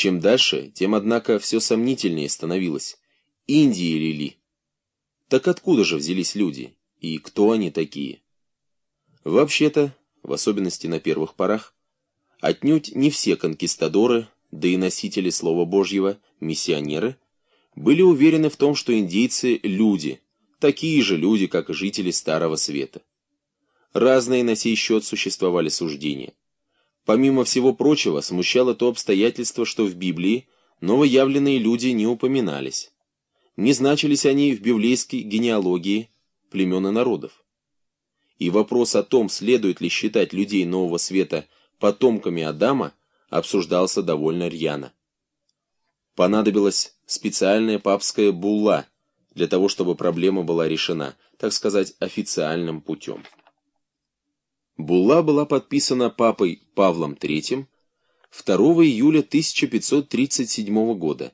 Чем дальше, тем, однако, все сомнительнее становилось. Индии ли ли? Так откуда же взялись люди? И кто они такие? Вообще-то, в особенности на первых порах, отнюдь не все конкистадоры, да и носители Слова Божьего, миссионеры, были уверены в том, что индейцы – люди, такие же люди, как и жители Старого Света. Разные на сей счет существовали суждения. Помимо всего прочего, смущало то обстоятельство, что в Библии новоявленные люди не упоминались. Не значились они в библейской генеалогии племен и народов. И вопрос о том, следует ли считать людей Нового Света потомками Адама, обсуждался довольно рьяно. Понадобилась специальная папская булла для того, чтобы проблема была решена, так сказать, официальным путем. Булла была подписана папой Павлом III 2 июля 1537 года,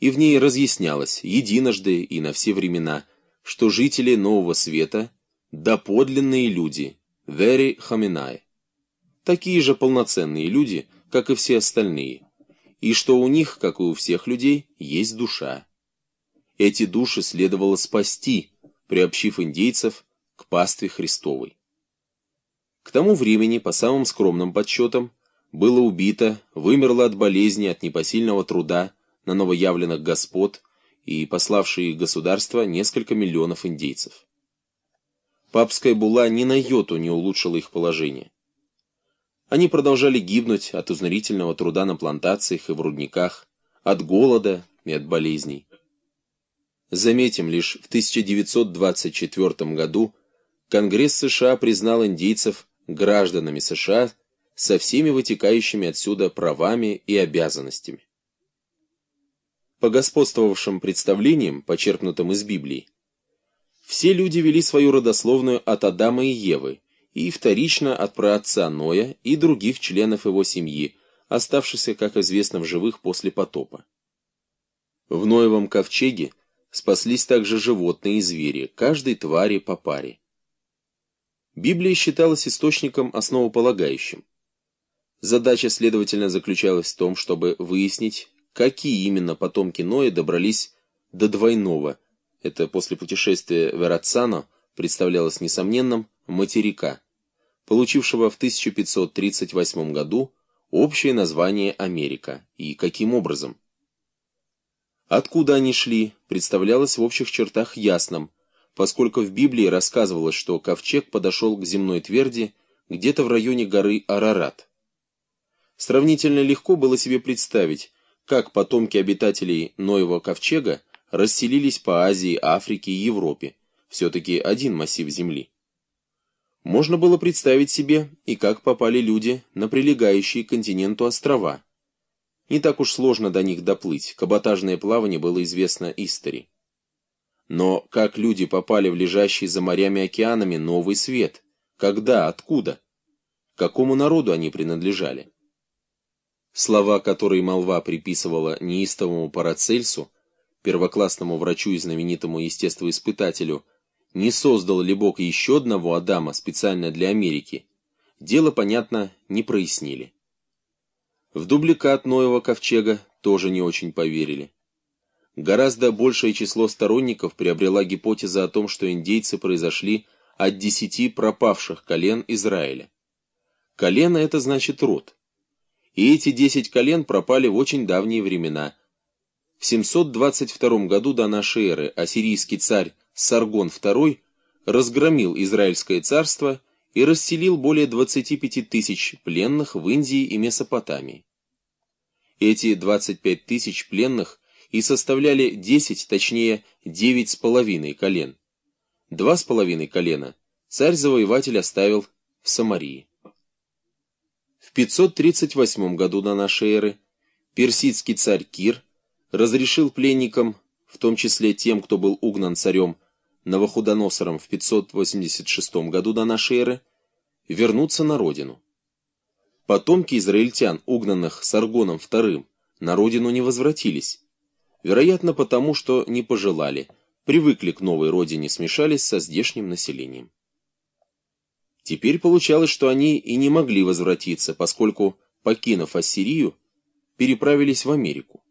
и в ней разъяснялось единожды и на все времена, что жители Нового Света – доподлинные люди, very hominai, такие же полноценные люди, как и все остальные, и что у них, как и у всех людей, есть душа. Эти души следовало спасти, приобщив индейцев к пастве Христовой. К тому времени, по самым скромным подсчетам, было убито, вымерло от болезни, от непосильного труда на новоявленных господ и пославшие их государства несколько миллионов индейцев. Папская була ни на йоту не улучшила их положение. Они продолжали гибнуть от узнарительного труда на плантациях и в рудниках, от голода и от болезней. Заметим, лишь в 1924 году Конгресс США признал индейцев гражданами США со всеми вытекающими отсюда правами и обязанностями. По господствовавшим представлениям, почерпнутым из Библии, все люди вели свою родословную от Адама и Евы, и вторично от праотца Ноя и других членов его семьи, оставшихся, как известно, в живых после потопа. В Ноевом ковчеге спаслись также животные и звери, каждой твари по паре. Библия считалась источником основополагающим. Задача, следовательно, заключалась в том, чтобы выяснить, какие именно потомки Ноя добрались до двойного, это после путешествия Верацано представлялось несомненным, материка, получившего в 1538 году общее название Америка, и каким образом. Откуда они шли, представлялось в общих чертах ясным, поскольку в Библии рассказывалось, что ковчег подошел к земной тверди где-то в районе горы Арарат. Сравнительно легко было себе представить, как потомки обитателей Ноева ковчега расселились по Азии, Африке и Европе, все-таки один массив земли. Можно было представить себе и как попали люди на прилегающие к континенту острова. Не так уж сложно до них доплыть, каботажное плавание было известно истори. Но как люди попали в лежащий за морями океанами новый свет? Когда? Откуда? какому народу они принадлежали? Слова, которые молва приписывала неистовому Парацельсу, первоклассному врачу и знаменитому естествоиспытателю, не создал ли Бог еще одного Адама специально для Америки, дело, понятно, не прояснили. В дубликат Ноева ковчега тоже не очень поверили. Гораздо большее число сторонников приобрела гипотеза о том, что индейцы произошли от десяти пропавших колен Израиля. Колено – это значит род. И эти десять колен пропали в очень давние времена. В 722 году до нашей эры ассирийский царь Саргон II разгромил Израильское царство и расселил более 25 тысяч пленных в Индии и Месопотамии. Эти 25 тысяч пленных – и составляли 10, точнее 9 с половиной колен. Два с половиной колена царь-завоеватель оставил в Самарии. В 538 году до нашей эры персидский царь Кир разрешил пленникам, в том числе тем, кто был угнан царем Новохудоносором в 586 году до нашей эры, вернуться на родину. Потомки израильтян, угнанных Саргоном II, на родину не возвратились, Вероятно, потому что не пожелали, привыкли к новой родине, смешались со здешним населением. Теперь получалось, что они и не могли возвратиться, поскольку, покинув Ассирию, переправились в Америку.